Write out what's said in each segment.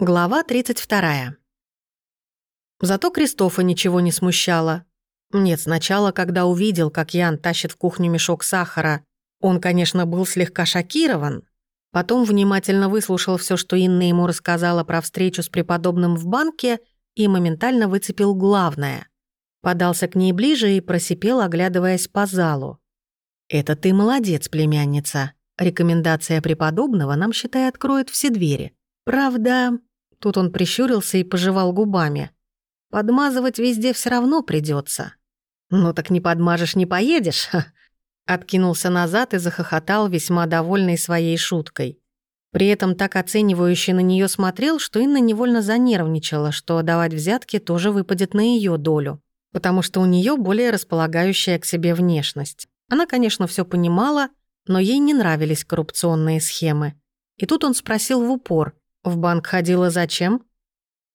Глава 32. Зато Кристофа ничего не смущало. Нет, сначала, когда увидел, как Ян тащит в кухню мешок сахара, он, конечно, был слегка шокирован. Потом внимательно выслушал все, что Инна ему рассказала про встречу с преподобным в банке и моментально выцепил главное. Подался к ней ближе и просипел, оглядываясь по залу. «Это ты молодец, племянница. Рекомендация преподобного нам, считай, откроет все двери. Правда, Тут он прищурился и пожевал губами. «Подмазывать везде все равно придется. «Ну так не подмажешь, не поедешь!» Откинулся назад и захохотал, весьма довольный своей шуткой. При этом так оценивающе на нее смотрел, что Инна невольно занервничала, что давать взятки тоже выпадет на ее долю, потому что у нее более располагающая к себе внешность. Она, конечно, все понимала, но ей не нравились коррупционные схемы. И тут он спросил в упор, в банк ходила зачем?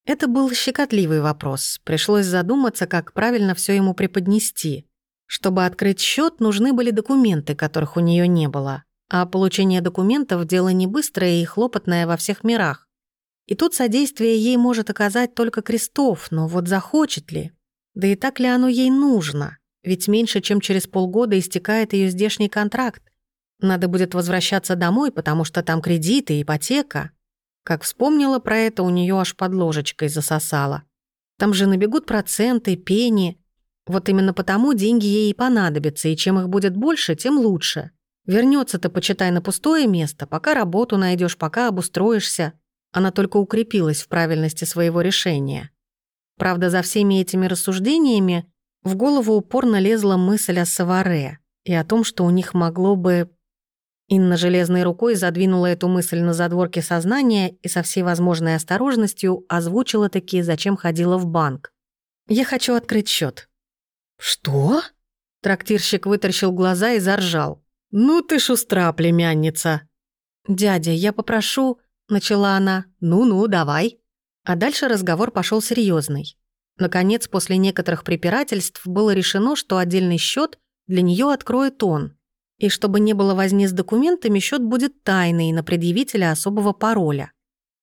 Это был щекотливый вопрос. Пришлось задуматься, как правильно все ему преподнести. Чтобы открыть счет, нужны были документы, которых у нее не было. А получение документов – дело не быстрое и хлопотное во всех мирах. И тут содействие ей может оказать только Крестов, но вот захочет ли? Да и так ли оно ей нужно? Ведь меньше, чем через полгода истекает ее здешний контракт. Надо будет возвращаться домой, потому что там кредиты, ипотека. Как вспомнила про это, у нее аж под ложечкой засосало. Там же набегут проценты, пени. Вот именно потому деньги ей и понадобятся, и чем их будет больше, тем лучше. Вернется-то, почитай, на пустое место, пока работу найдешь, пока обустроишься. Она только укрепилась в правильности своего решения. Правда, за всеми этими рассуждениями в голову упорно лезла мысль о Саваре и о том, что у них могло бы Инна железной рукой задвинула эту мысль на задворке сознания и со всей возможной осторожностью озвучила таки, зачем ходила в банк. «Я хочу открыть счет. «Что?» Трактирщик вытаращил глаза и заржал. «Ну ты шустра, племянница!» «Дядя, я попрошу...» — начала она. «Ну-ну, давай». А дальше разговор пошел серьезный. Наконец, после некоторых препирательств было решено, что отдельный счет для нее откроет он — и чтобы не было возни с документами, счет будет тайный на предъявителя особого пароля.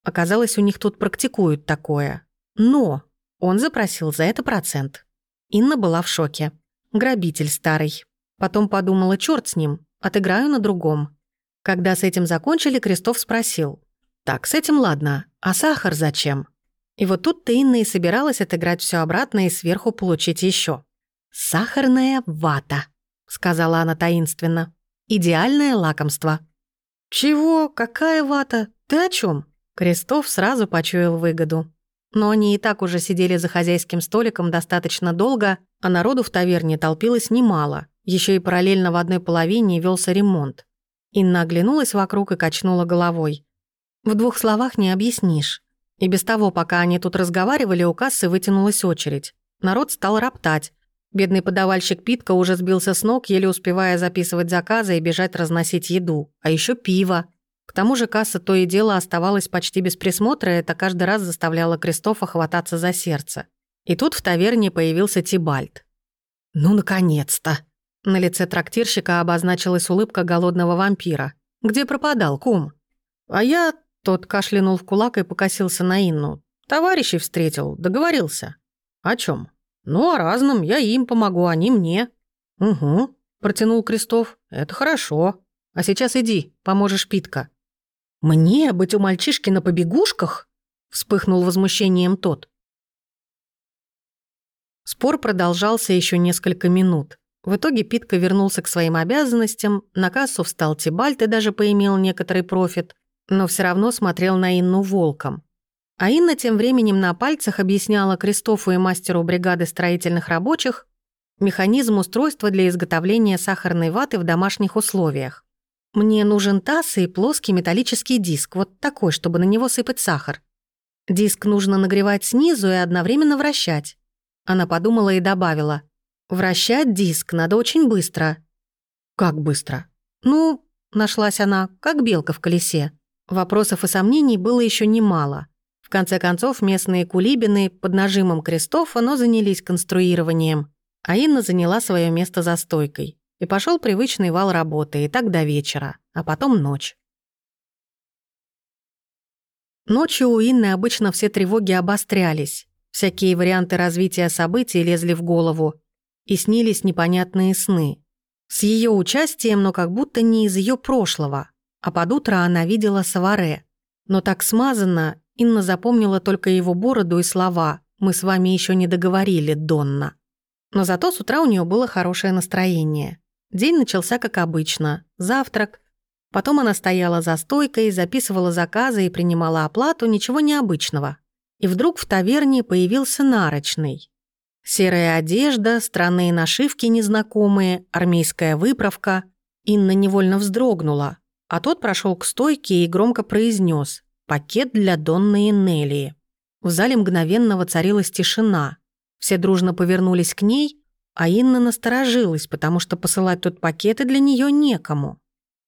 Оказалось, у них тут практикуют такое. Но он запросил за это процент. Инна была в шоке. Грабитель старый. Потом подумала, черт с ним, отыграю на другом. Когда с этим закончили, Крестов спросил. «Так, с этим ладно, а сахар зачем?» И вот тут-то Инна и собиралась отыграть все обратно и сверху получить еще. «Сахарная вата», сказала она таинственно. «Идеальное лакомство». «Чего? Какая вата? Ты о чем? Крестов сразу почуял выгоду. Но они и так уже сидели за хозяйским столиком достаточно долго, а народу в таверне толпилось немало. Еще и параллельно в одной половине велся ремонт. Инна оглянулась вокруг и качнула головой. В двух словах не объяснишь. И без того, пока они тут разговаривали, у кассы вытянулась очередь. Народ стал роптать. Бедный подавальщик Питка уже сбился с ног, еле успевая записывать заказы и бежать разносить еду. А еще пиво. К тому же касса то и дело оставалась почти без присмотра, и это каждый раз заставляло Кристофа хвататься за сердце. И тут в таверне появился Тибальт. «Ну, наконец-то!» На лице трактирщика обозначилась улыбка голодного вампира. «Где пропадал, кум?» «А я...» Тот кашлянул в кулак и покосился на Инну. «Товарищей встретил, договорился». «О чем? «Ну, о разном. Я им помогу, они мне». «Угу», — протянул Крестов. «Это хорошо. А сейчас иди, поможешь Питка». «Мне быть у мальчишки на побегушках?» — вспыхнул возмущением тот. Спор продолжался еще несколько минут. В итоге Питка вернулся к своим обязанностям, на кассу встал Тибальт и даже поимел некоторый профит, но все равно смотрел на Инну волком. А Инна тем временем на пальцах объясняла Кристофу и мастеру бригады строительных рабочих механизм устройства для изготовления сахарной ваты в домашних условиях. Мне нужен таз и плоский металлический диск, вот такой, чтобы на него сыпать сахар. Диск нужно нагревать снизу и одновременно вращать. Она подумала и добавила. Вращать диск надо очень быстро. Как быстро? Ну, нашлась она, как белка в колесе. Вопросов и сомнений было еще немало. В конце концов, местные кулибины под нажимом крестов, оно занялись конструированием, а Инна заняла свое место за стойкой. И пошел привычный вал работы, и так до вечера, а потом ночь. Ночью у Инны обычно все тревоги обострялись. Всякие варианты развития событий лезли в голову. И снились непонятные сны. С ее участием, но как будто не из ее прошлого. А под утро она видела Саваре. Но так смазанно, Инна запомнила только его бороду и слова «Мы с вами еще не договорили, Донна». Но зато с утра у нее было хорошее настроение. День начался как обычно. Завтрак. Потом она стояла за стойкой, записывала заказы и принимала оплату, ничего необычного. И вдруг в таверне появился нарочный. Серая одежда, странные нашивки незнакомые, армейская выправка. Инна невольно вздрогнула, а тот прошел к стойке и громко произнес «Пакет для Донны Неллии». В зале мгновенно воцарилась тишина. Все дружно повернулись к ней, а Инна насторожилась, потому что посылать тут пакеты для нее некому.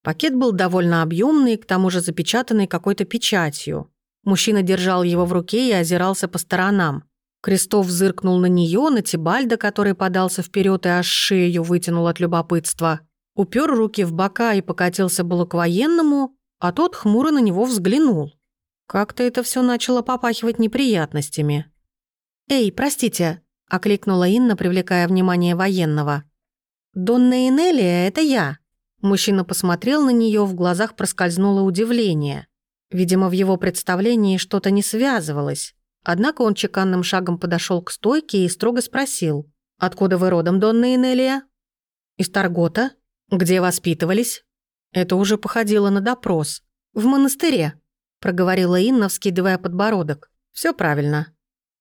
Пакет был довольно объемный, к тому же запечатанный какой-то печатью. Мужчина держал его в руке и озирался по сторонам. Крестов зыркнул на нее, на Тибальда, который подался вперед и аж шею вытянул от любопытства. Упер руки в бока и покатился было к военному, а тот хмуро на него взглянул. Как-то это все начало попахивать неприятностями. «Эй, простите», — окликнула Инна, привлекая внимание военного. «Донна Энелия, это я». Мужчина посмотрел на нее, в глазах проскользнуло удивление. Видимо, в его представлении что-то не связывалось. Однако он чеканным шагом подошел к стойке и строго спросил. «Откуда вы родом, Донна Энелия?» «Из Таргота. Где воспитывались?» Это уже походило на допрос. «В монастыре», — проговорила Инна, вскидывая подбородок. Все правильно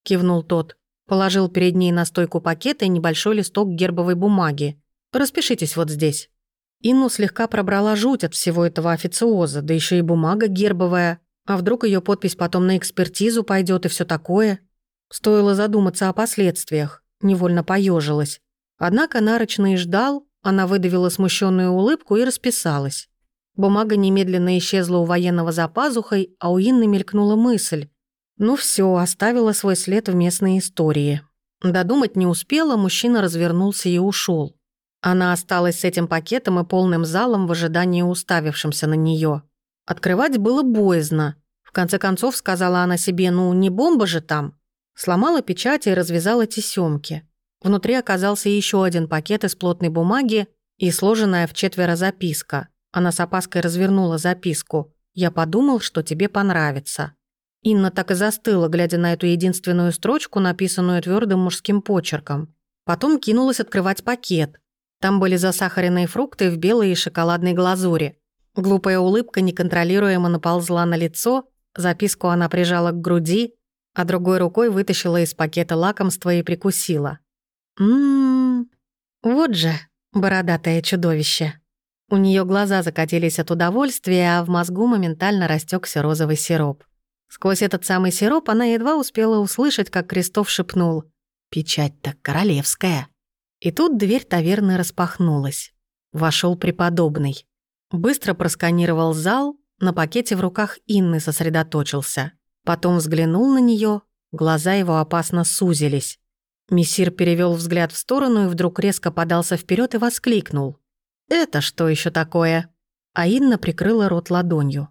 кивнул тот. Положил перед ней на стойку пакета и небольшой листок гербовой бумаги. «Распишитесь вот здесь». Инну слегка пробрала жуть от всего этого официоза, да еще и бумага гербовая. А вдруг ее подпись потом на экспертизу пойдет и все такое? Стоило задуматься о последствиях. Невольно поежилась. Однако нарочный ждал, она выдавила смущенную улыбку и расписалась. Бумага немедленно исчезла у военного за пазухой, а у Инны мелькнула мысль. Ну все, оставила свой след в местной истории. Додумать не успела, мужчина развернулся и ушел. Она осталась с этим пакетом и полным залом в ожидании уставившимся на нее. Открывать было боязно. В конце концов, сказала она себе, ну не бомба же там. Сломала печать и развязала тесемки. Внутри оказался еще один пакет из плотной бумаги и сложенная в четверо записка. Она с опаской развернула записку. «Я подумал, что тебе понравится». Инна так и застыла, глядя на эту единственную строчку, написанную твердым мужским почерком. Потом кинулась открывать пакет. Там были засахаренные фрукты в белой и шоколадной глазури. Глупая улыбка неконтролируемо наползла на лицо, записку она прижала к груди, а другой рукой вытащила из пакета лакомство и прикусила. «Ммм, вот же, бородатое чудовище». У нее глаза закатились от удовольствия, а в мозгу моментально растекся розовый сироп. Сквозь этот самый сироп она едва успела услышать, как Крестов шепнул «Печать-то королевская». И тут дверь таверны распахнулась. Вошел преподобный. Быстро просканировал зал, на пакете в руках Инны сосредоточился. Потом взглянул на нее, глаза его опасно сузились. Мессир перевел взгляд в сторону и вдруг резко подался вперед и воскликнул. «Это что еще такое?» А Инна прикрыла рот ладонью.